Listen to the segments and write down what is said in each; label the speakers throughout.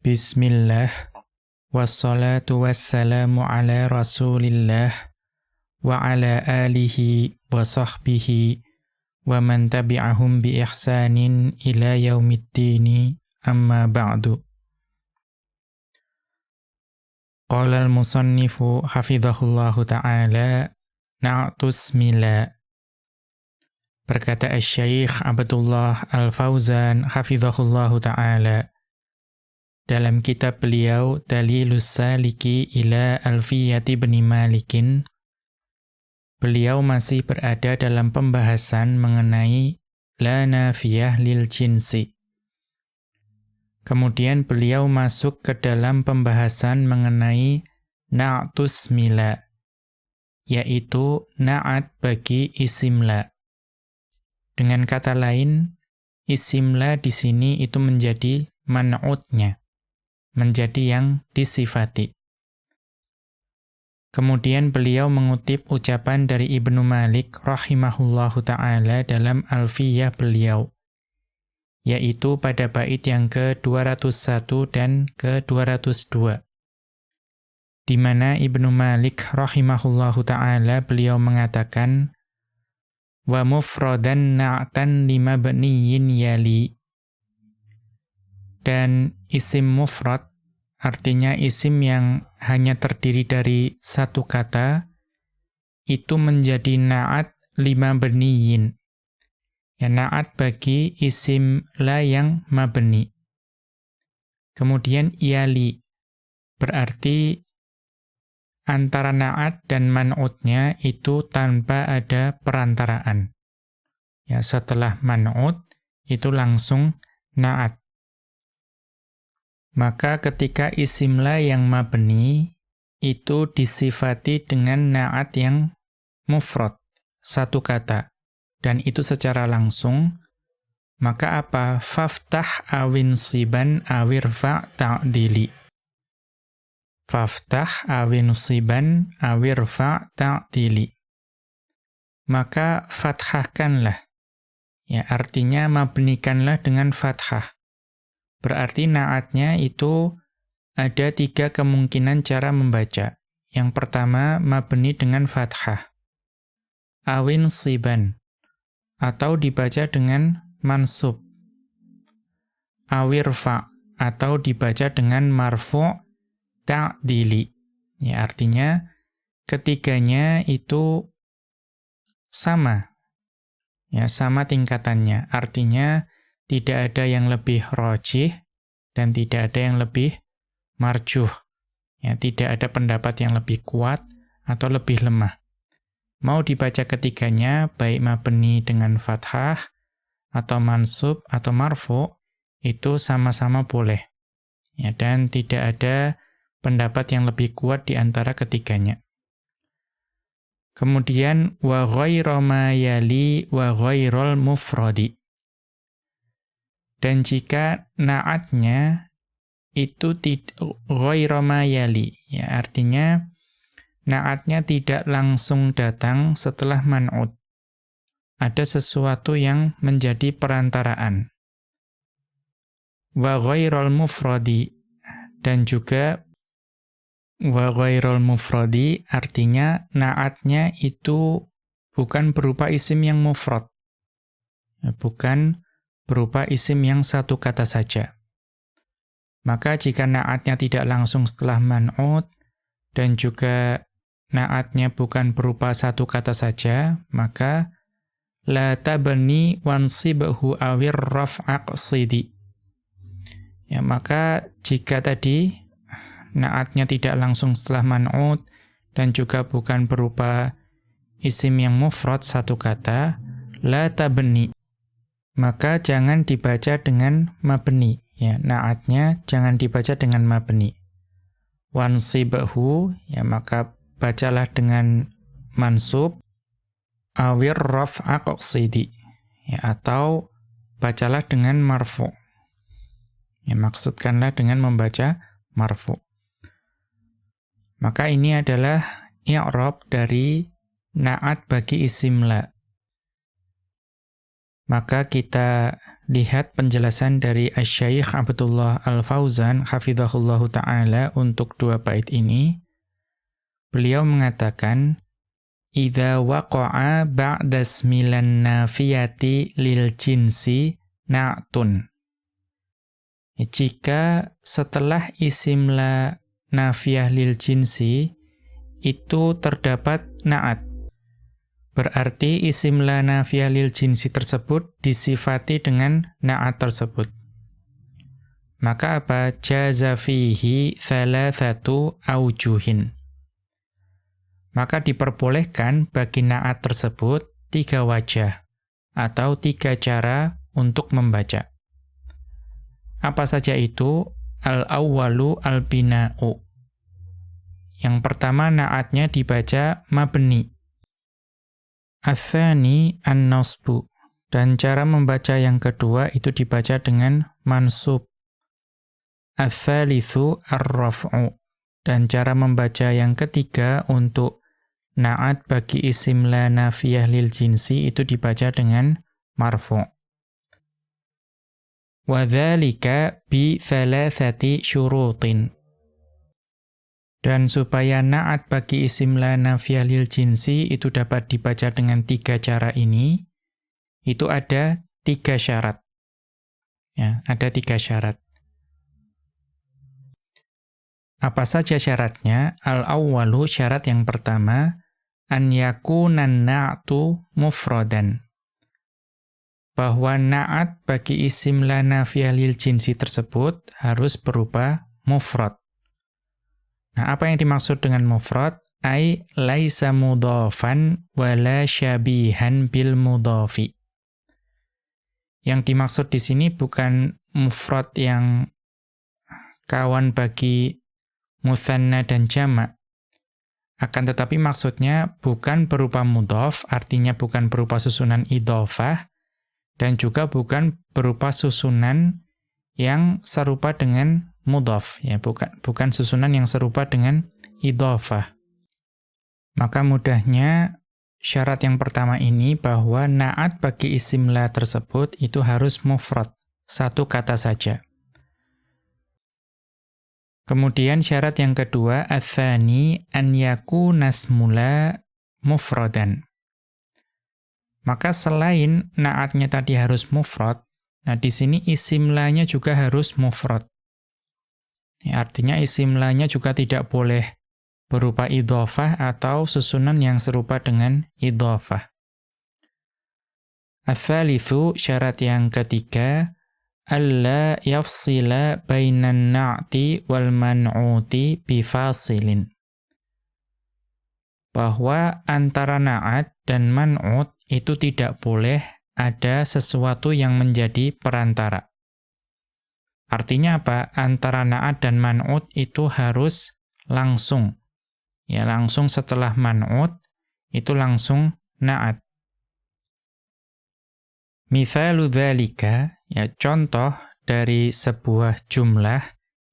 Speaker 1: Bismillah. Wassalatu wassalamu ala rasulillah Wa ala alihi wa sahbihi Wa man tabi'ahum bi ihsanin ila yaumiddini Amma ba'du. Qala al-musannifu hafidhahullahu ta'ala Na'tus mila Berkata al-syaikh Abdullah al-Fawzan hafidhahullahu ta'ala dalam kitab beliau Dalilus Saliki ila Alfiyati bin Malikin beliau masih berada dalam pembahasan mengenai la nafiyah lil jinsi. Kemudian beliau masuk ke dalam pembahasan mengenai na'tus mila, yaitu na'at bagi isimla. Dengan kata lain, isimla di sini itu menjadi man'utnya menjadi yang disifati. Kemudian beliau mengutip ucapan dari Ibnu Malik rahimahullahu taala dalam Alfiyah beliau yaitu pada bait yang ke-201 dan ke-202 di mana Ibnu Malik rahimahullahu taala beliau mengatakan wa mufradan na'tan lima baniyin yali dan isim mufrad artinya isim yang hanya terdiri dari satu kata itu menjadi naat lima beniyin. Ya naat bagi isim la yang mabni. Kemudian iali berarti antara naat dan man'utnya itu tanpa ada perantaraan. Ya setelah man'ut itu langsung naat. Maka ketika isimla yang mabni itu disifati dengan na'at yang mufrad, satu kata. Dan itu secara langsung, maka apa? Faftah awin siban awirfa ta'dili. Faftah awin siban awirfa ta'dili. Maka fathahkanlah. Ya, artinya mabnikanlah dengan fathah. Berarti naatnya itu ada tiga kemungkinan cara membaca. Yang pertama, mabni dengan fathah. Awin siban. Atau dibaca dengan mansub. Awirfa. Atau dibaca dengan marfu' ta'dili. Ya, artinya ketiganya itu sama. Ya, sama tingkatannya. Artinya tidak ada yang lebih rojih dan tidak ada yang lebih marjuh. Ya, tidak ada pendapat yang lebih kuat atau lebih lemah. Mau dibaca ketiganya, baik mabni dengan fathah, atau mansub, atau marfu, itu sama-sama boleh. Ya, dan tidak ada pendapat yang lebih kuat di antara ketiganya. Kemudian, wa ghairu ma yali wa ghairul mufradi. Dan jika naatnya itu ghairu yali, ya artinya naatnya tidak langsung datang setelah man'ud. Ada sesuatu yang menjadi perantaraan. Wa ghairul mufradi dan juga wa ghairul mufradi artinya naatnya itu bukan berupa isim yang mufrad. Bukan berupa isim yang satu kata saja. Maka jika naatnya tidak langsung setelah man'ud, dan juga naatnya bukan berupa satu kata saja, maka la tabni wansibhu awir raf'aqsidi. Ya, maka jika tadi naatnya tidak langsung setelah man'ud dan juga bukan berupa isim yang mufrad satu kata, la tabni maka jangan dibaca dengan mabni. Ya, naatnya jangan dibaca dengan mabni. Wansibhu, ya maka bacalah dengan mansub awir raf'a qasidi. Ya, atau bacalah dengan marfu. Ya, maksudkanlah dengan membaca marfu. Maka ini adalah i'rab dari naat bagi isim la. Maka kita lihat penjelasan dari Asy-Syaikh Abdullah Al-Fauzan hafizahullahu taala untuk dua bait ini. Beliau mengatakan Idza waqa'a ba'da smilan nafiyati lil jinsi na'tun. Jika setelah isim la nafiyah lil jinsi itu terdapat na'at. Berarti isim la nafiyah lil jinsi tersebut disifati dengan na'at tersebut. Maka apa? Jaza fihi thalathatu aujuhin maka diperbolehkan bagi naat tersebut tiga wajah atau tiga cara untuk membaca. Apa saja itu? Al-awwalu al-bina'u. Yang pertama naatnya dibaca mabni. Athani an-nasbu. Dan cara membaca yang kedua itu dibaca dengan mansub. Athalithu ar-raf'u. Dan cara membaca yang ketiga untuk Na'at bagi isim la nafiyah lil jinsi itu dibaca dengan marfu. Wadhalika bi thalathati syurutin. Dan supaya na'at bagi isim la nafiyah lil jinsi itu dapat dibaca dengan tiga cara ini, itu ada tiga syarat. Ya, ada tiga syarat. Apa saja syaratnya? Al-awwalu syarat yang pertama, an yakunan na'tu mufradan. Bahwa na'at bagi isim la nafiyah lil jinsi tersebut harus berupa mufrad. Nah, apa yang dimaksud dengan mufrad? Ai laisa mudhafan wala syabihan bil mudhafi. Yang dimaksud di sini bukan mufrad yang kawan bagi musanna dan jamak, akan tetapi maksudnya bukan berupa mudhof, artinya bukan berupa susunan idhofah, dan juga bukan berupa susunan yang serupa dengan mudhof, ya, bukan bukan susunan yang serupa dengan idhofah. Maka mudahnya syarat yang pertama ini bahwa naat bagi isim la tersebut itu harus mufrad, satu kata saja. Kemudian syarat yang kedua, athani an yakuna nasmula mufradan. Maka selain naatnya tadi harus mufrad, nah di sini isimlanya juga harus mufrad. Ya, artinya isimlanya juga tidak boleh berupa idhofah atau susunan yang serupa dengan idhofah. Athalithu syarat yang ketiga, alla yafsila bainan na'ti wal man'uti bifasilin. Bahwa antara na'at dan man'ut itu tidak boleh ada sesuatu yang menjadi perantara. Artinya apa? Antara na'at dan man'ut itu harus langsung. Ya, langsung setelah man'ut itu langsung na'at. Mithalu dzalika, ya contoh dari sebuah jumlah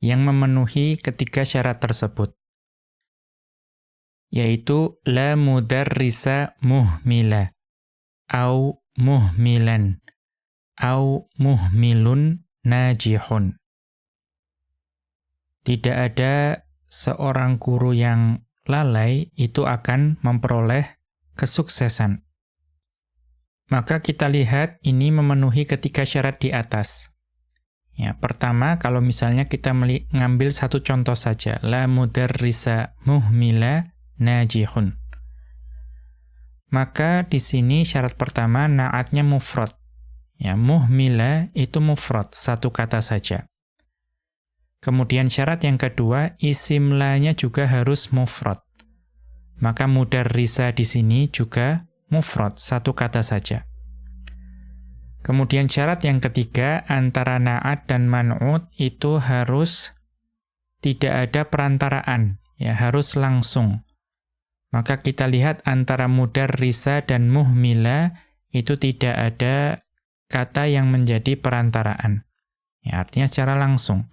Speaker 1: yang memenuhi ketiga syarat tersebut. Yaitu la mudarrisa muhmila au muhmilan au muhmilun najihun. Tidak ada seorang guru yang lalai itu akan memperoleh kesuksesan. Maka kita lihat ini memenuhi ketiga syarat di atas. Ya, pertama kalau misalnya kita mengambil satu contoh saja, la mudarrisa muhmila najihun. Maka di sini syarat pertama naatnya mufrad. Ya, muhmila itu mufrad, satu kata saja. Kemudian syarat yang kedua, isimlanya juga harus mufrad. Maka mudarrisa di sini juga mufrad, satu kata saja. Kemudian syarat yang ketiga, antara na'at dan man'ud itu harus tidak ada perantaraan, ya harus langsung. Maka kita lihat antara mudar risa dan muhmila itu tidak ada kata yang menjadi perantaraan. Ya, artinya secara langsung.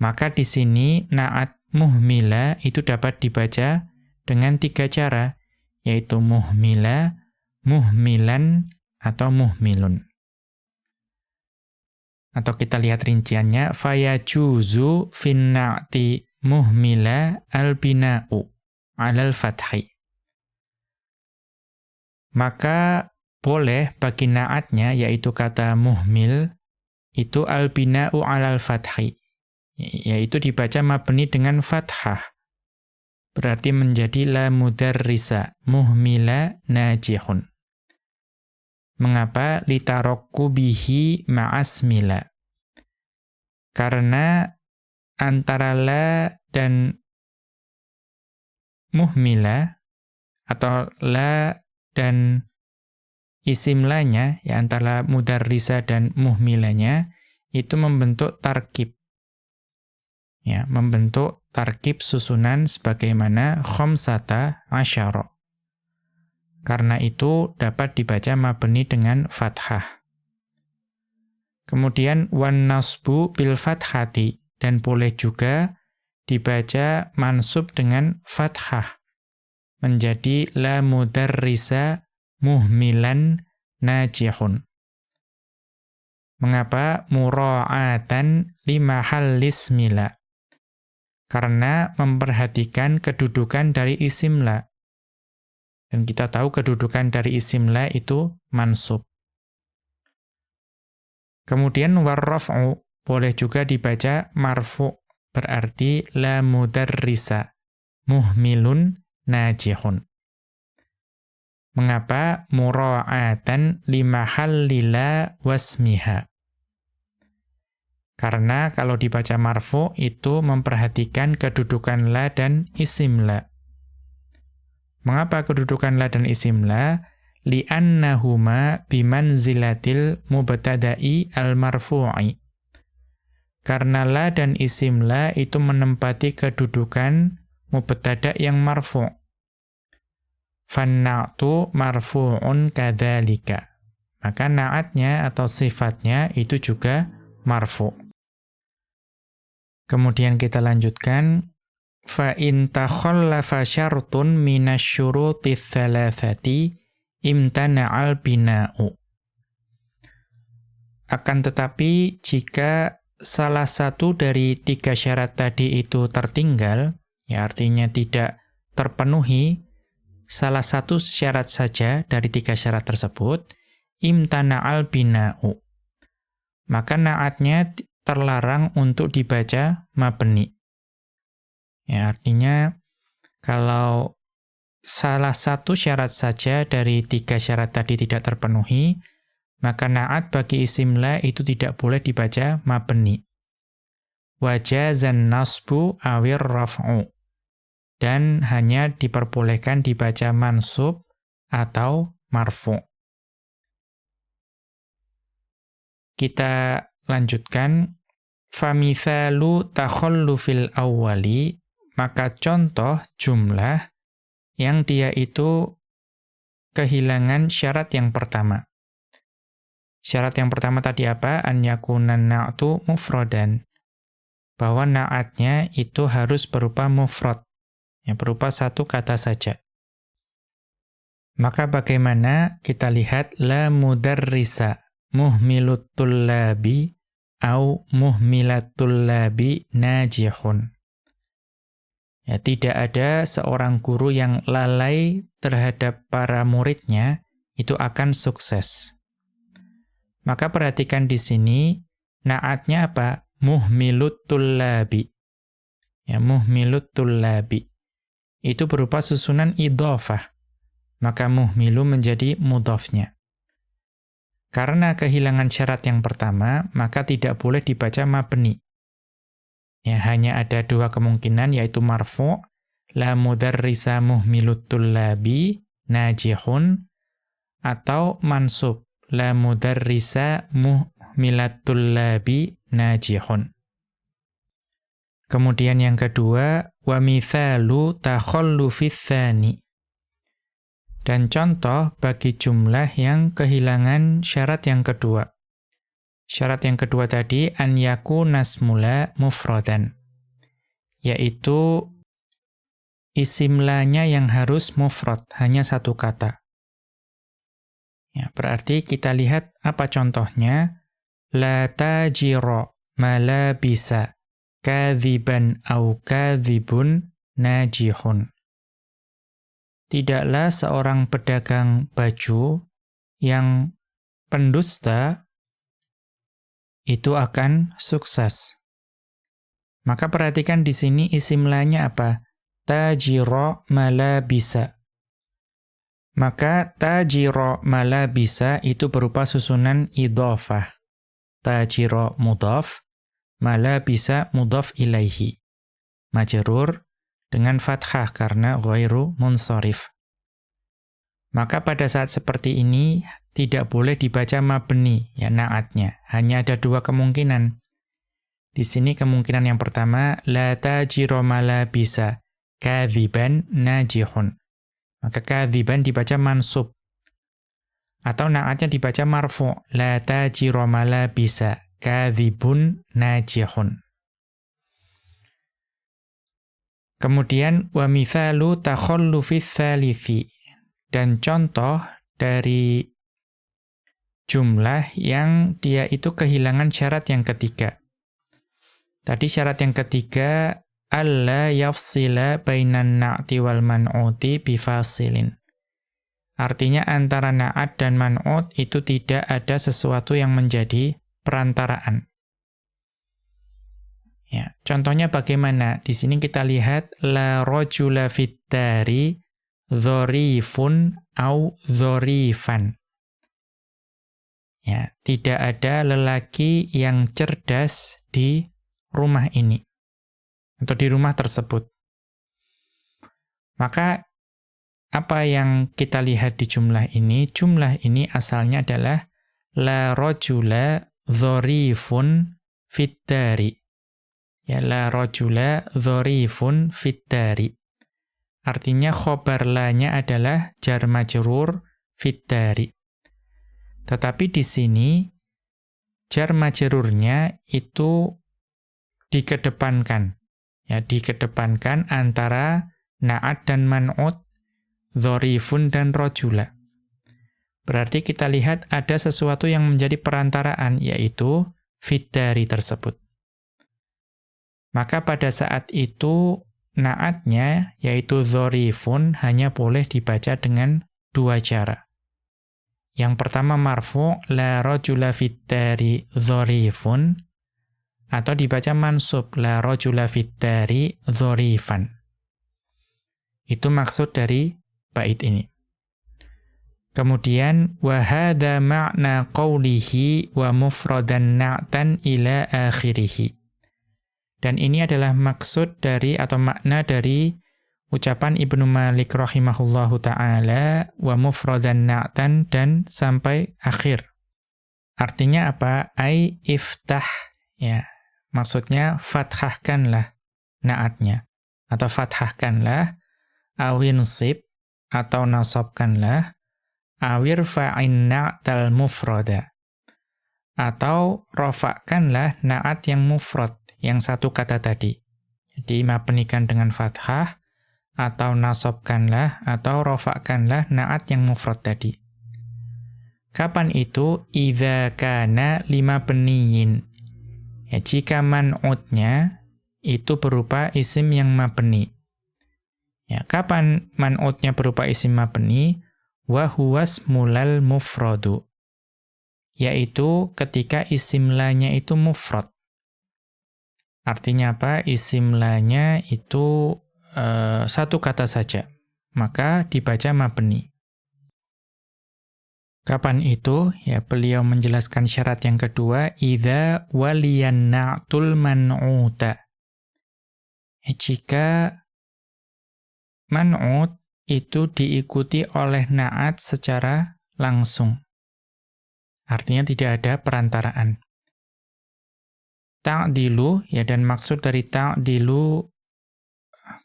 Speaker 1: Maka di sini na'at muhmila itu dapat dibaca dengan tiga cara, yaitu muhmila, muhmilan, atau muhmilun. Atau kita lihat rinciannya, fayajuzu finna'ti muhmila albina'u alal fathi. Maka boleh bagi naatnya, yaitu kata muhmil, itu albina'u alal fathi. Yaitu dibaca mabni dengan fathah. Berarti menjadi la mudarrisa, muhmila najihun. Mengapa litarokku bihi ma'asmila? Karena antara la dan muhmila atau la dan isim lanya ya antara mudarrisa dan muhmilanya itu membentuk tarkib. Ya, membentuk tarkib susunan sebagaimana khamsata asyara. Karena itu dapat dibaca mabni dengan fathah. Kemudian wan nasbu bil fathati dan boleh juga dibaca mansub dengan fathah menjadi la mudarrisa muhmilan najihun. Mengapa mura'atan lima hallismila? Karena memperhatikan kedudukan dari isimla. Dan kita tahu kedudukan dari isim la itu mansub. Kemudian warraf'u boleh juga dibaca marfu, berarti la mudarrisa, muhmilun najihun. Mengapa mura'atan limahallila wasmiha? Karena kalau dibaca marfu itu memperhatikan kedudukan la dan isim la. Mengapa kedudukan la dan isim la? Li'annahuma bimanzilatil mubtada'i al-marfu'i. Karena la dan isim la itu menempati kedudukan mubtada' yang marfu'. Fanna'tu marfu'un kadhalika. Maka na'atnya atau sifatnya itu juga marfu'. Kemudian kita lanjutkan fa in takhallafa syartun minasyuruti thalathati imtana'al bina'u. Akan tetapi jika salah satu dari tiga syarat tadi itu tertinggal, ya artinya tidak terpenuhi salah satu syarat saja dari tiga syarat tersebut, imtana'al bina'u. Maka naatnya terlarang untuk dibaca mabni. Ya, artinya kalau salah satu syarat saja dari tiga syarat tadi tidak terpenuhi, maka naat bagi isim la itu tidak boleh dibaca mabni. Wajazan nasbu awir raf'u. Dan hanya diperbolehkan dibaca mansub atau marfu. Kita lanjutkan. Famithalu takhallufil awwali maka contoh jumlah yang dia itu kehilangan syarat yang pertama. Syarat yang pertama tadi apa? An yakunan na'tu mufrodan. Bahwa na'atnya itu harus berupa mufrod. Yang berupa satu kata saja. Maka bagaimana kita lihat la mudarrisa muhmilut tullabi au muhmilatul labi najihun. Ya, tidak ada seorang guru yang lalai terhadap para muridnya itu akan sukses. Maka perhatikan di sini naatnya apa? Muhmilut tullabi. Ya, muhmilut tullabi. Itu berupa susunan idhofah. Maka muhmilu menjadi mudhofnya. Karena kehilangan syarat yang pertama, maka tidak boleh dibaca mabni. Ya, hanya ada dua kemungkinan yaitu marfu, la mudarrisa muhmilut tullabi najihun atau mansub, la mudarrisa muhmilat tullabi najihun. Kemudian yang kedua, wa mithalu takhallufi tsani. Dan contoh bagi jumlah yang kehilangan syarat yang kedua. Syarat yang kedua tadi an nasmula mufradan yaitu isimlanya yang harus mufrad hanya satu kata. Ya, berarti kita lihat apa contohnya? La tajiro malabisa kadhiban au kadhibun najihun. Tidaklah seorang pedagang baju yang pendusta itu akan sukses. Maka perhatikan di sini isimlanya apa? Tajiro malabisa. Maka tajiro malabisa itu berupa susunan idhofah. Tajiro mudhaf, malabisa mudhaf ilaihi. Majrur dengan fathah karena ghairu munsharif. Maka pada saat seperti ini tidak boleh dibaca mabni ya naatnya. Hanya ada dua kemungkinan. Di sini kemungkinan yang pertama la tajiro malabisa kadhiban najihun. Maka kadziban dibaca mansub. Atau naatnya dibaca marfu. La tajiru bisa kadzibun najihun. Kemudian wa mithalu takhallufis dan contoh dari jumlah yang dia itu kehilangan syarat yang ketiga. Tadi syarat yang ketiga alla yafsila bainan na'ti wal man'uti bifasilin. Artinya antara na'at dan man'ut itu tidak ada sesuatu yang menjadi perantaraan. Ya, contohnya bagaimana? Di sini kita lihat la rajula fittari dzarifun au dzarifan. Ya, tidak ada lelaki yang cerdas di rumah ini atau di rumah tersebut. Maka apa yang kita lihat di jumlah ini? Jumlah ini asalnya adalah la rajula dzarifun fittari. Ya la rajula dzarifun fittari. Artinya khobar la-nya adalah jar majrur fittari. Tetapi di sini jar majrurnya itu dikedepankan ya dikedepankan antara na'at dan man'ut, dhorifun dan rojula. Berarti kita lihat ada sesuatu yang menjadi perantaraan, yaitu fiddari tersebut. Maka pada saat itu, naatnya, yaitu dhorifun, hanya boleh dibaca dengan dua cara. Yang pertama marfu, la rojula fiddari dhorifun, atau dibaca mansub la rajula fittari dzarifan. Itu maksud dari bait ini. Kemudian wa hadza ma'na qawlihi wa mufradan na'tan ila akhirih. Dan ini adalah maksud dari atau makna dari ucapan Ibnu Malik rahimahullahu taala wa mufradan na'tan dan sampai akhir. Artinya apa? Ai iftah ya Maksudnya fathahkanlah naatnya atau fathahkanlah awinsib atau nasabkanlah awir fa'in na'tal mufrada atau rofakkanlah naat yang mufrad yang satu kata tadi. Jadi mabnikan dengan fathah atau nasabkanlah atau rofakkanlah naat yang mufrad tadi. Kapan itu? Idza kana lima beniyin Ya, jika man'utnya itu berupa isim yang mabni. Ya, kapan man'utnya berupa isim mabni? Wa huwas mulal mufradu. Yaitu ketika isim lanya itu mufrad. Artinya apa? Isim lanya itu uh, satu kata saja. Maka dibaca mabni. Kapan itu? Ya, beliau menjelaskan syarat yang kedua, idza waliyan na'tul man'uta. Ya, jika man'ut itu diikuti oleh na'at secara langsung. Artinya tidak ada perantaraan. Ta'dilu, ya dan maksud dari ta'dilu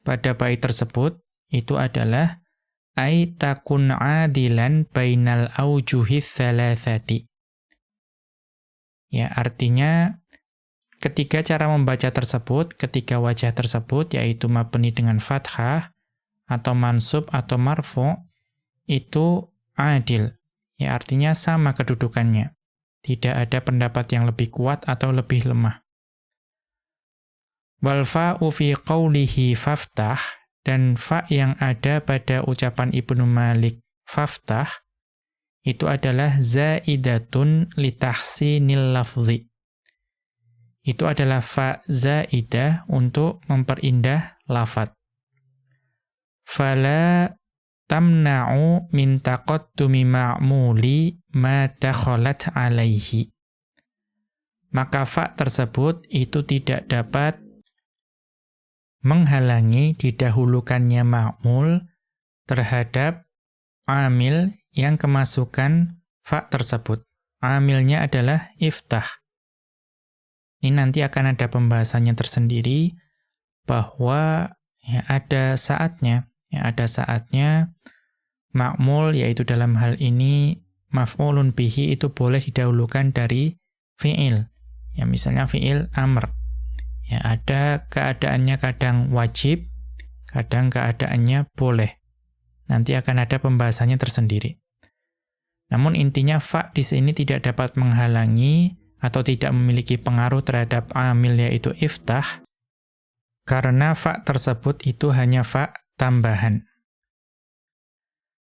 Speaker 1: pada bait tersebut, itu adalah ay takun adilan bainal aujuhi thalathati. Ya, artinya ketiga cara membaca tersebut, ketiga wajah tersebut yaitu mabni dengan fathah atau mansub atau marfu itu adil, Ya artinya sama kedudukannya. Tidak ada pendapat yang lebih kuat atau lebih lemah. Wal fa'u fi qawlihi faftah dan fa yang ada pada ucapan Ibnu Malik faftah itu adalah zaidatun litahsinil lafzi. Itu adalah fa zaidah untuk memperindah lafat. Fala tamna'u min taqaddumi ma'muli ma dakhalat alaihi. Maka fa tersebut itu tidak dapat menghalangi didahulukannya ma'mul terhadap amil yang kemasukan fa tersebut. Amilnya adalah iftah. Ini nanti akan ada pembahasannya tersendiri bahwa ya ada saatnya, ya ada saatnya makmul yaitu dalam hal ini maf'ulun bihi itu boleh didahulukan dari fi'il. Ya misalnya fi'il amr. Ya ada keadaannya kadang wajib, kadang keadaannya boleh. Nanti akan ada pembahasannya tersendiri. Namun intinya fa di sini tidak dapat menghalangi atau tidak memiliki pengaruh terhadap amil yaitu iftah karena fa tersebut itu hanya fa tambahan.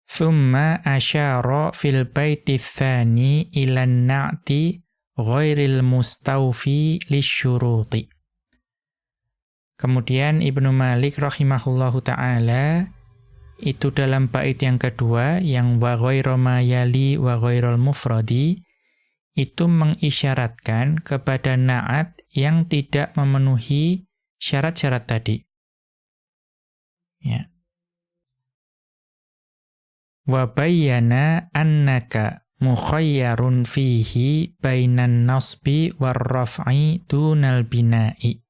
Speaker 1: Thumma asyara fil baiti tsani ila na'ti ghairil mustawfi lisyuruti. Kemudian Ibnu Malik rahimahullahu taala itu dalam bait yang kedua yang wa ghairu yali wa ghairul mufradi itu mengisyaratkan kepada naat yang tidak memenuhi syarat-syarat tadi. Ya. Wa bayyana annaka mukhayyarun fihi bainan nasbi warraf'i dunal bina'i.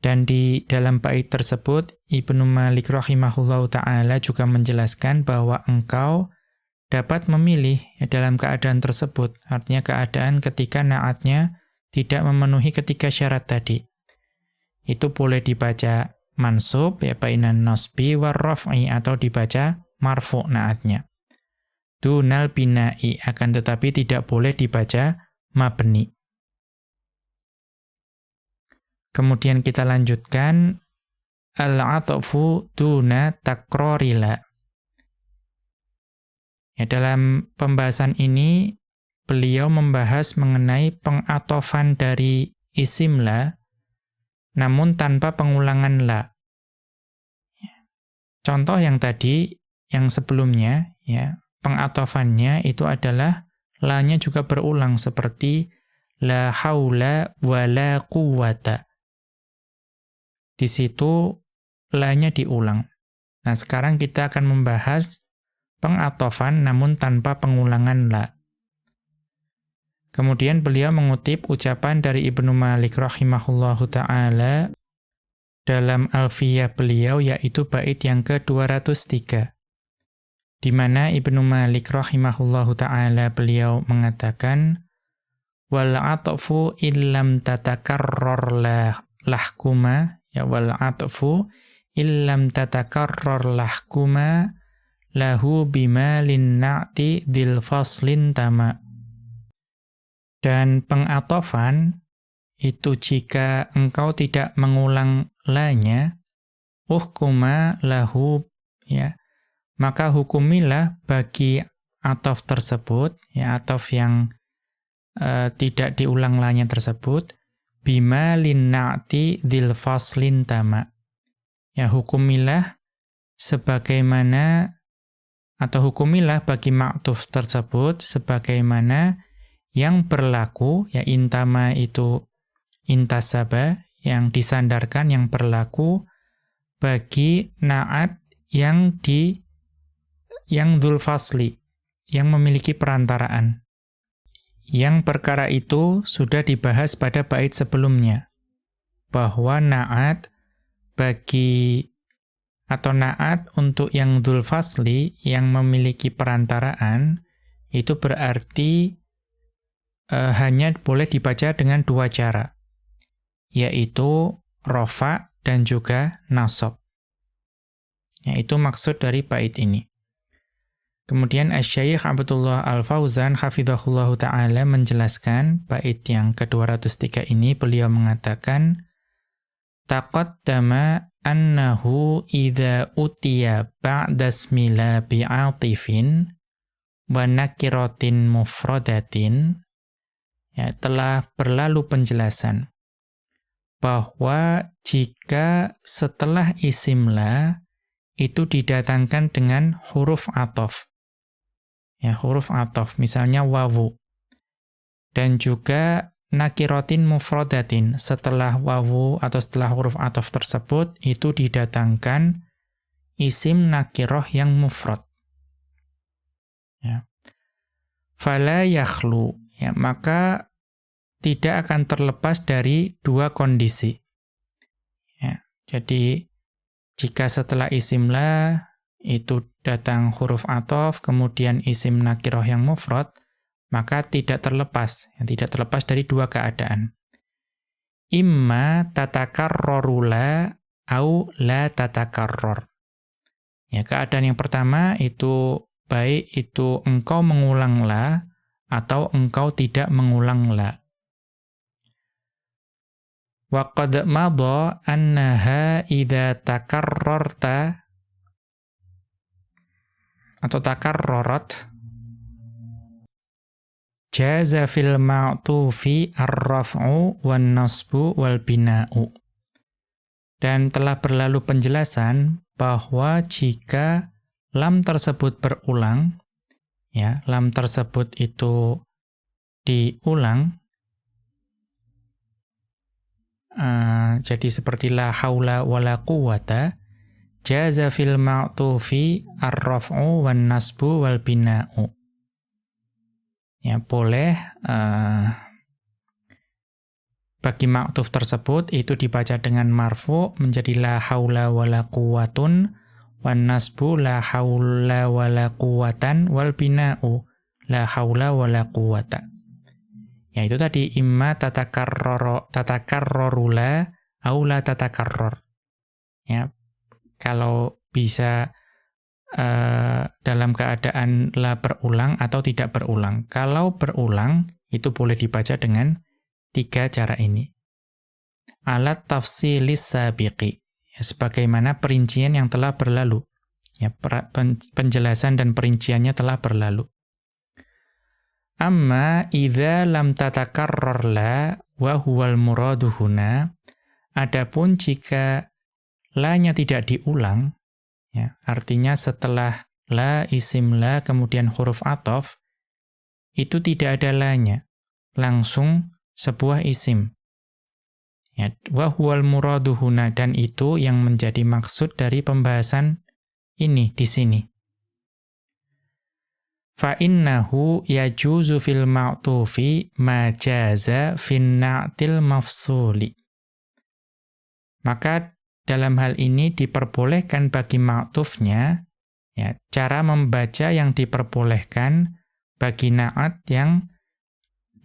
Speaker 1: Dan di dalam bait tersebut, Ibnu Malik rahimahullahu ta'ala juga menjelaskan bahwa engkau dapat memilih ya, dalam keadaan tersebut. Artinya keadaan ketika naatnya tidak memenuhi ketiga syarat tadi. Itu boleh dibaca mansub, ya bainan nasbi warraf'i, atau dibaca marfu' naatnya. Dunal bina'i, akan tetapi tidak boleh dibaca mabni. Kemudian kita lanjutkan al-atfu duna takrorila. Ya, dalam pembahasan ini beliau membahas mengenai pengatofan dari isim la namun tanpa pengulangan la. Ya. Contoh yang tadi yang sebelumnya ya, pengatofannya itu adalah la-nya juga berulang seperti la haula wala quwata. Di situ la-nya diulang. Nah, sekarang kita akan membahas pengatofan namun tanpa pengulangan la. Kemudian beliau mengutip ucapan dari Ibnu Malik rahimahullahu taala dalam Alfiyah beliau yaitu bait yang ke-203. Di mana Ibnu Malik rahimahullahu taala beliau mengatakan wal atfu illam tatakarrar lahkuma ya wal atfu illam tatakarrar lahkuma lahu bimalin na'ti dil faslin tama dan pengatofan itu jika engkau tidak mengulang lanya uhkuma lahu ya maka hukumilah bagi atof tersebut ya atof yang uh, tidak diulang lanya tersebut bima linna'ti dzil faslin tama. Ya hukumilah sebagaimana atau hukumilah bagi maktuf tersebut sebagaimana yang berlaku ya intama itu intasaba yang disandarkan yang berlaku bagi naat yang di yang dzul fasli yang memiliki perantaraan. Yang perkara itu sudah dibahas pada bait sebelumnya, bahwa naat bagi atau naat untuk yang dhul fasli yang memiliki perantaraan itu berarti e, hanya boleh dibaca dengan dua cara, yaitu rofa dan juga nasob. Yaitu maksud dari bait ini. Kemudian Asy-Syaikh Abdullah Al-Fauzan hafizahullahu taala menjelaskan bait yang ke-203 ini beliau mengatakan taqaddama annahu idza utiya ba'da ismila bi'atifin wa nakiratin mufradatin ya telah berlalu penjelasan bahwa jika setelah isimla itu didatangkan dengan huruf atof. Ya huruf atof misalnya wawu. Dan juga nakirotin mufrodatin. Setelah wawu atau setelah huruf atof tersebut itu didatangkan isim nakiroh yang mufrod ya. Fala yakhlu. Ya maka tidak akan terlepas dari dua kondisi ya jadi jika setelah isimlah itu datang huruf atof, kemudian isim nakiroh yang mufrad, maka tidak terlepas, yang tidak terlepas dari dua keadaan. Imma tatakarrorula au la tatakarror. Ya, keadaan yang pertama itu baik itu engkau mengulang la atau engkau tidak mengulang la. Wa qad madha annaha idza takarrarta atau takar rorot jaza fil ma'tufi ar-raf'u wan nasbu wal bina'u. Dan telah berlalu penjelasan bahwa jika lam tersebut berulang ya lam tersebut itu diulang uh, jadi seperti la haula wala quwata Jaza fil ma'tufi ar-raf'u wan nasbu wal bina'u. Ya, boleh uh, bagi ma'tuf tersebut itu dibaca dengan marfu menjadi la haula wala quwatun wan nasbu la haula wala quwatan wal bina'u la haula wala quwata. Ya itu tadi imma tatakarrara tatakarrarula au la tatakarrar. Ya, kalau bisa uh, dalam keadaan la berulang atau tidak berulang. Kalau berulang, itu boleh dibaca dengan tiga cara ini. Alat tafsilis sabiqi. Ya, sebagaimana perincian yang telah berlalu. Ya, penjelasan dan perinciannya telah berlalu. Amma idza lam tatakarrar la wa huwal muradu huna. Adapun jika la-nya tidak diulang, ya, artinya setelah la isim la kemudian huruf atof, itu tidak ada la-nya, langsung sebuah isim. Ya, wa huwal muraduhuna dan itu yang menjadi maksud dari pembahasan ini di sini. Fa innahu yajuzu fil ma'tufi ma jaza fin na'til mafsuli. Maka dalam hal ini diperbolehkan bagi maktufnya, ya, cara membaca yang diperbolehkan bagi naat yang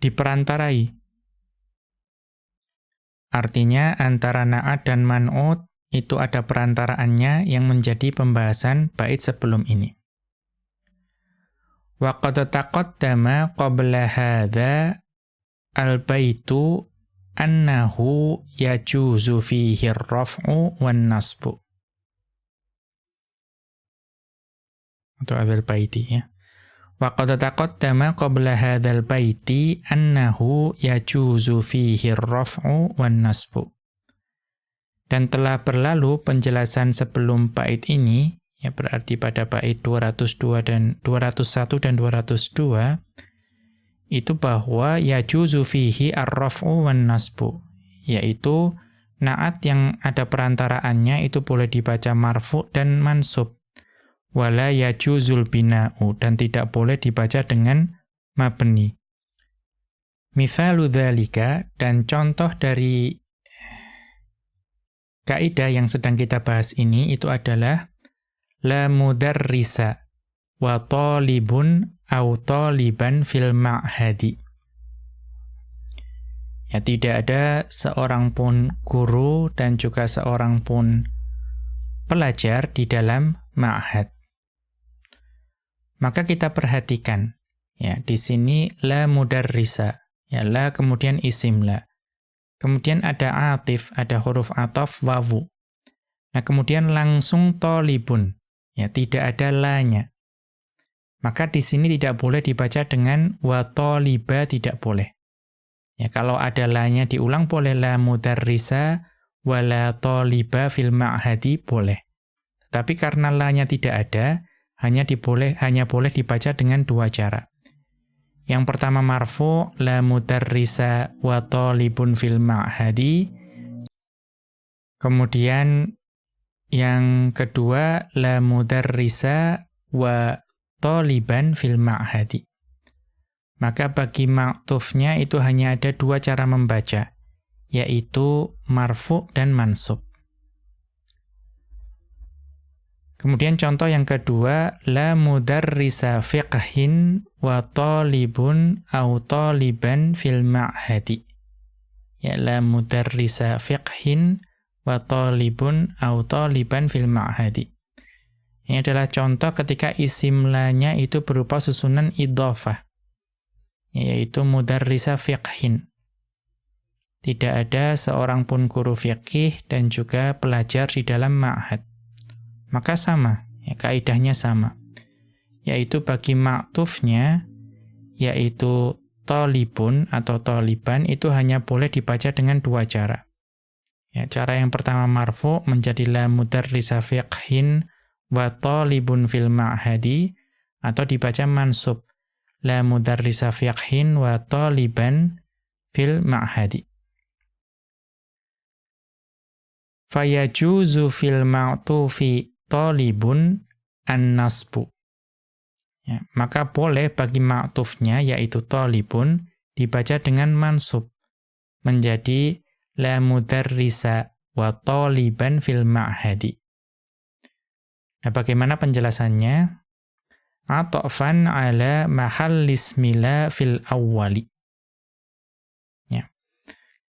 Speaker 1: diperantarai. Artinya antara naat dan man'ut itu ada perantaraannya yang menjadi pembahasan bait sebelum ini. Wa qad taqaddama qabla hadza al-baitu annahu yajuzu fihi ar-raf'u wan nasbu. Atau adzal baiti ya. Wa qad taqaddama qabla hadzal baiti annahu yajuzu fihi ar-raf'u wan nasbu. Dan telah berlalu penjelasan sebelum bait ini, ya berarti pada bait 202 dan 201 dan 202 itu bahwa yajuzu fihi ar-raf'u wan nasbu, yaitu naat yang ada perantaraannya itu boleh dibaca marfu dan mansub. Wala yajuzul bina'u dan tidak boleh dibaca dengan mabni. Mithalu dzalika dan contoh dari kaidah yang sedang kita bahas ini itu adalah la mudarrisa wa talibun au taliban fil ma'hadi. Ya, tidak ada seorang pun guru dan juga seorang pun pelajar di dalam ma'had. Maka kita perhatikan ya di sini la mudarrisa ya la kemudian isim la. Kemudian ada atif, ada huruf ataf wawu. Nah, kemudian langsung tolibun. Ya, tidak ada la-nya. Maka di sini tidak boleh dibaca dengan wa toliba tidak boleh. Ya, kalau ada la-nya diulang boleh la mudarrisa wa la toliba fil ma'hadi boleh. Tapi karena la-nya tidak ada, hanya diboleh hanya boleh dibaca dengan dua cara. Yang pertama marfu la mudarrisa wa talibun fil ma'hadi. Kemudian yang kedua la mudarrisa wa taliban fil ma'hadi. Maka bagi maktufnya itu hanya ada dua cara membaca, yaitu marfu dan mansub. Kemudian contoh yang kedua, la mudarrisa fiqhin wa talibun au taliban fil ma'hadi. Ya, la mudarrisa fiqhin wa talibun au taliban fil ma'hadi. Ini adalah contoh ketika isim lanya itu berupa susunan idhofah. Yaitu mudarrisa fiqhin. Tidak ada seorang pun guru fiqih dan juga pelajar di dalam ma'had. Maka sama, ya, kaidahnya sama. Yaitu bagi maktufnya, yaitu tolibun atau toliban itu hanya boleh dibaca dengan dua cara. Ya, cara yang pertama marfu menjadi la mudarrisa fiqhin wa tolibun fil ma'hadi atau dibaca mansub la mudarrisa fiqhin wa toliban fil ma'hadi. Fayajuzu fil ma'tufi talibun an-nasbu. Ya, maka boleh bagi ma'tufnya yaitu talibun dibaca dengan mansub menjadi la mudarrisa wa taliban fil ma'hadi. Nah, bagaimana penjelasannya? Atofan ala mahal ismila fil awwali. Ya.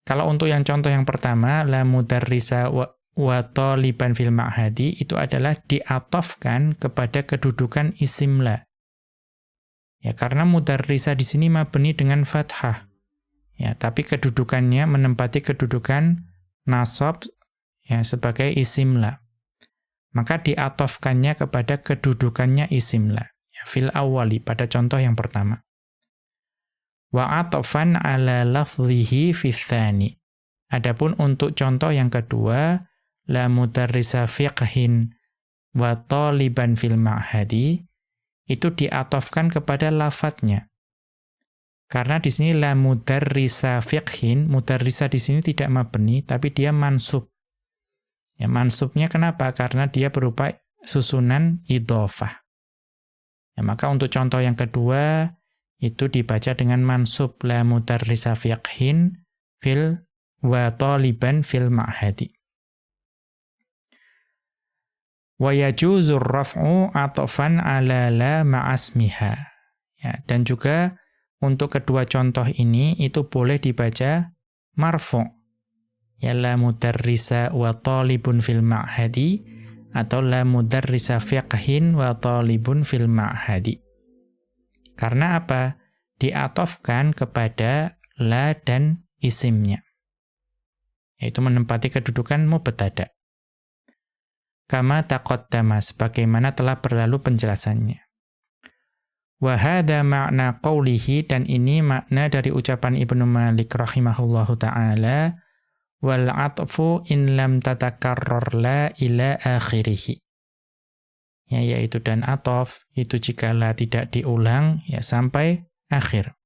Speaker 1: Kalau untuk yang contoh yang pertama, la mudarrisa wa wa taliban fil ma'hadi itu adalah diatofkan kepada kedudukan isim la. Ya, karena mudarrisa di sini mabni dengan fathah. Ya, tapi kedudukannya menempati kedudukan nasab ya sebagai isim la. Maka diatofkannya kepada kedudukannya isim la. Ya, fil awali pada contoh yang pertama. Wa atofan ala lafzihi fi Adapun untuk contoh yang kedua, la mudarrisa fiqhin wa taliban fil ma'hadi itu diatofkan kepada lafadznya. Karena di sini la mudarrisa fiqhin, mudarrisa di sini tidak mabni tapi dia mansub. Ya mansubnya kenapa? Karena dia berupa susunan idhofah. Ya, maka untuk contoh yang kedua itu dibaca dengan mansub la mudarrisa fiqhin fil wa taliban fil ma'hadi. Wa yajuzur raf'u atofan ala la ma'asmiha. Ya, dan juga untuk kedua contoh ini itu boleh dibaca marfu. Ya la mudarrisa wa talibun fil ma'hadi atau la mudarrisa fiqhin wa talibun fil ma'hadi. Karena apa? Diatofkan kepada la dan isimnya. Yaitu menempati kedudukan mubtada kama taqaddama sebagaimana telah berlalu penjelasannya. Wa hadha ma'na qawlihi dan ini makna dari ucapan Ibnu Malik rahimahullahu taala wal atfu in lam tatakarrar la ila akhirih. Ya yaitu dan atof itu jika la tidak diulang ya sampai akhir.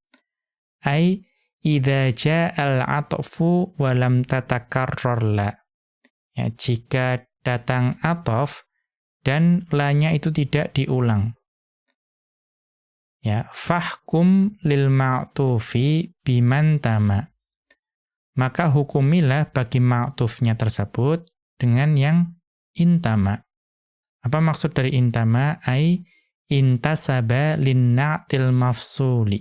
Speaker 1: Ai idza ja'al atfu wa lam tatakarrar la. Ya jika datang atof dan lanya itu tidak diulang. Ya, fahkum lil ma'tufi biman tama. Maka hukumilah bagi ma'tufnya tersebut dengan yang intama. Apa maksud dari intama? Ai intasaba linna'til mafsuli.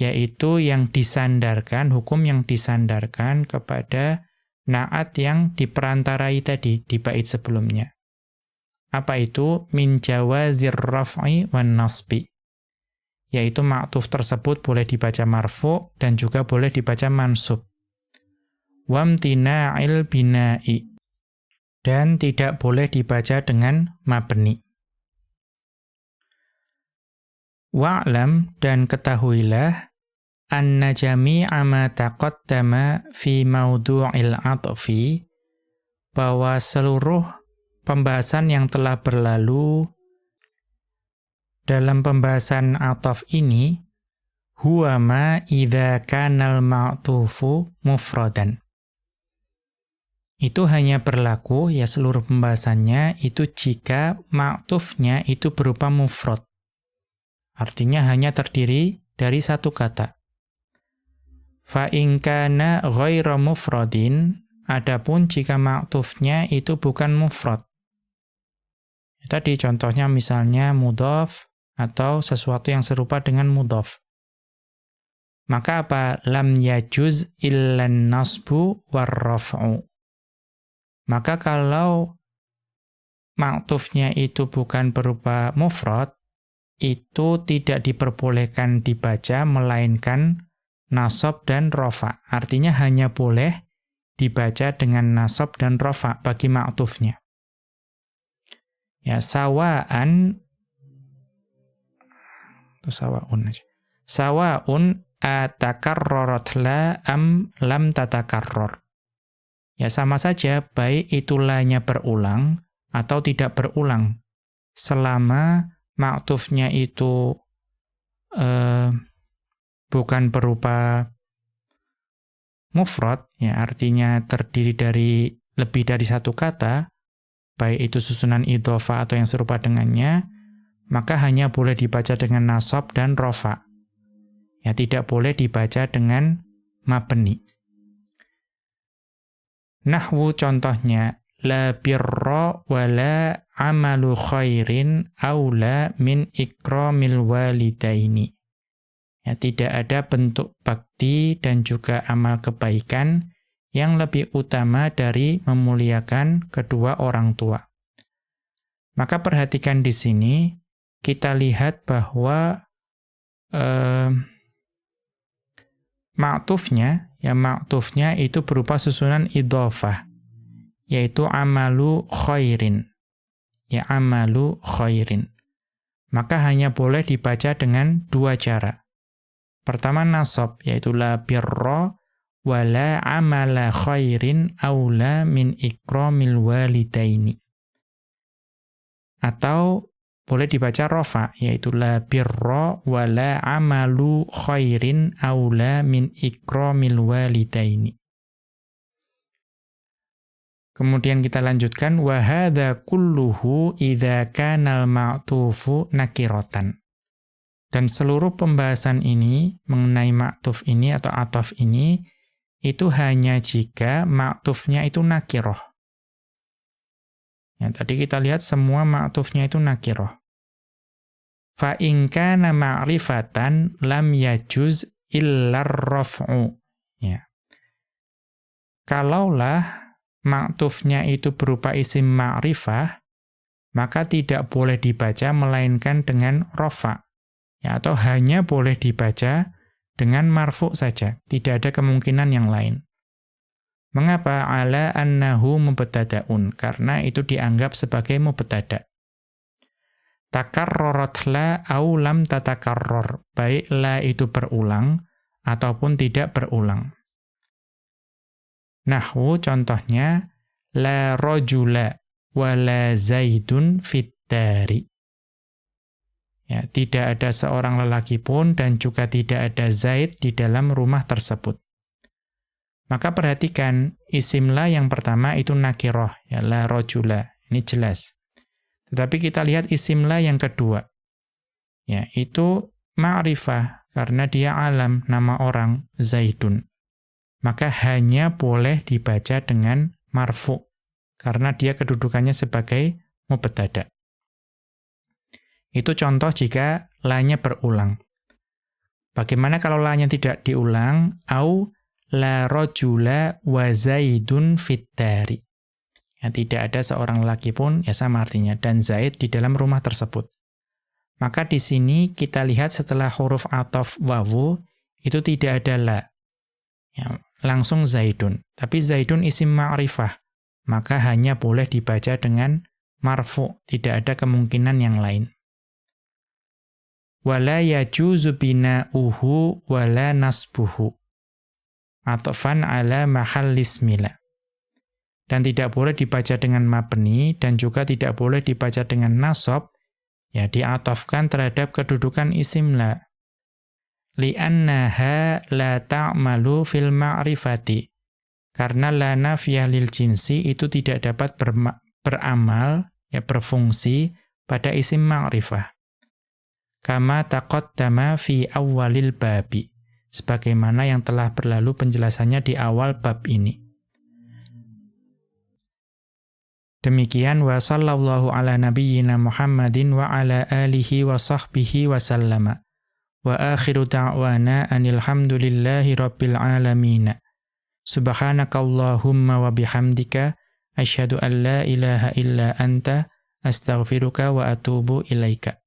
Speaker 1: Yaitu yang disandarkan, hukum yang disandarkan kepada naat yang diperantarai tadi di bait sebelumnya. Apa itu? Min jawazir raf'i wan nasbi. Yaitu ma'tuf tersebut boleh dibaca marfu dan juga boleh dibaca mansub. Wamtina'il bina'i. Dan tidak boleh dibaca dengan mabni. Wa'lam dan ketahuilah anna jami'a ma taqaddama fi maudu'il atfi bahwa seluruh pembahasan yang telah berlalu. Dalam pembahasan ataf ini huwa ma idza kanal ma'tufu mufradan. Itu hanya berlaku ya seluruh pembahasannya itu jika ma'tufnya itu berupa mufrad. Artinya hanya terdiri dari satu kata. Fa in kana ghairu mufradin, adapun jika maktufnya itu bukan mufrad. Tadi contohnya misalnya mudhaf atau sesuatu yang serupa dengan mudhaf. Maka apa? Lam yajuz illan nasbu warraf'u. Maka kalau maktufnya itu bukan berupa mufrad, itu tidak diperbolehkan dibaca melainkan nasab dan rofa. Artinya hanya boleh dibaca dengan nasab dan rofa bagi ma'tufnya. Ya, sawa'an itu sawa'un aja. Sawa'un atakarrorat la am lam tatakarror. Ya sama saja, baik itu lanya berulang atau tidak berulang. Selama maktufnya itu eh, bukan berupa mufrad, ya artinya terdiri dari lebih dari satu kata, baik itu susunan idhofa atau yang serupa dengannya, maka hanya boleh dibaca dengan nasab dan rofa. Ya, tidak boleh dibaca dengan mabni. Nahwu contohnya, la birra wala amalu khairin aula min ikramil walidaini. Ya, tidak ada bentuk bakti dan juga amal kebaikan yang lebih utama dari memuliakan kedua orang tua. Maka perhatikan di sini, kita lihat bahwa eh, maktufnya, ya maktufnya itu berupa susunan idhofah, yaitu amalu khairin. Ya amalu khairin. Maka hanya boleh dibaca dengan dua cara. Pertama nasab, yaitu la birra wala amala khairin aula min ikramil walidaini. Atau boleh dibaca rofa, yaitu la birra wala amalu khairin aula min ikramil walidaini. Kemudian kita lanjutkan wa hadza kulluhu idza kana al-ma'tufu nakiratan. Dan seluruh pembahasan ini mengenai maktuf ini atau ataf ini itu hanya jika maktufnya itu nakiroh. Ya, tadi kita lihat semua maktufnya itu nakiroh. Fa kana ma'rifatan lam yajuz illar. Ya. Kalaulah maktufnya itu berupa isim ma'rifah, maka tidak boleh dibaca melainkan dengan rofa ya, atau hanya boleh dibaca dengan marfu saja, tidak ada kemungkinan yang lain. Mengapa ala annahu mubtada'un? Karena itu dianggap sebagai mubtada'. Takarrorat la au lam tatakarror. Baik la itu berulang ataupun tidak berulang. Nahwu contohnya la rojula wa la zaidun fit dari. Ya, tidak ada seorang lelaki pun dan juga tidak ada Zaid di dalam rumah tersebut. Maka perhatikan, isimlah yang pertama itu nakiroh, ya la rojula. Ini jelas. Tetapi kita lihat isimlah yang kedua. Ya, itu ma'rifah, karena dia alam, nama orang, Zaidun. Maka hanya boleh dibaca dengan marfu, karena dia kedudukannya sebagai mubtada. Itu contoh jika la-nya berulang. Bagaimana kalau la-nya tidak diulang? Au la rojula wa zaidun fittari. Ya, tidak ada seorang lelaki pun, ya sama artinya. Dan Zaid di dalam rumah tersebut. Maka di sini kita lihat setelah huruf atof wawu, itu tidak ada la. Ya, langsung Zaidun. Tapi Zaidun isim ma'rifah. Maka hanya boleh dibaca dengan marfu. Tidak ada kemungkinan yang lain. Wala yajuzu bina'uhu wala nasbuhu. Atofan ala mahallismila dan tidak boleh dibaca dengan mabni dan juga tidak boleh dibaca dengan nasab ya diatofkan terhadap kedudukan isim la li'annaha la ta'malu fil ma'rifati. Karena la nafiyah lil jinsi itu tidak dapat beramal ya berfungsi pada isim ma'rifah kama taqaddama fi awwalil babi sebagaimana yang telah berlalu penjelasannya di awal bab ini Demikian wa sallallahu ala nabiyyina Muhammadin wa ala alihi wa sahbihi wa sallama. Wa akhiru da'wana anil hamdulillahi rabbil alamin. Subhanakallahumma wa bihamdika asyhadu an la ilaha illa anta astaghfiruka wa atubu ilaika.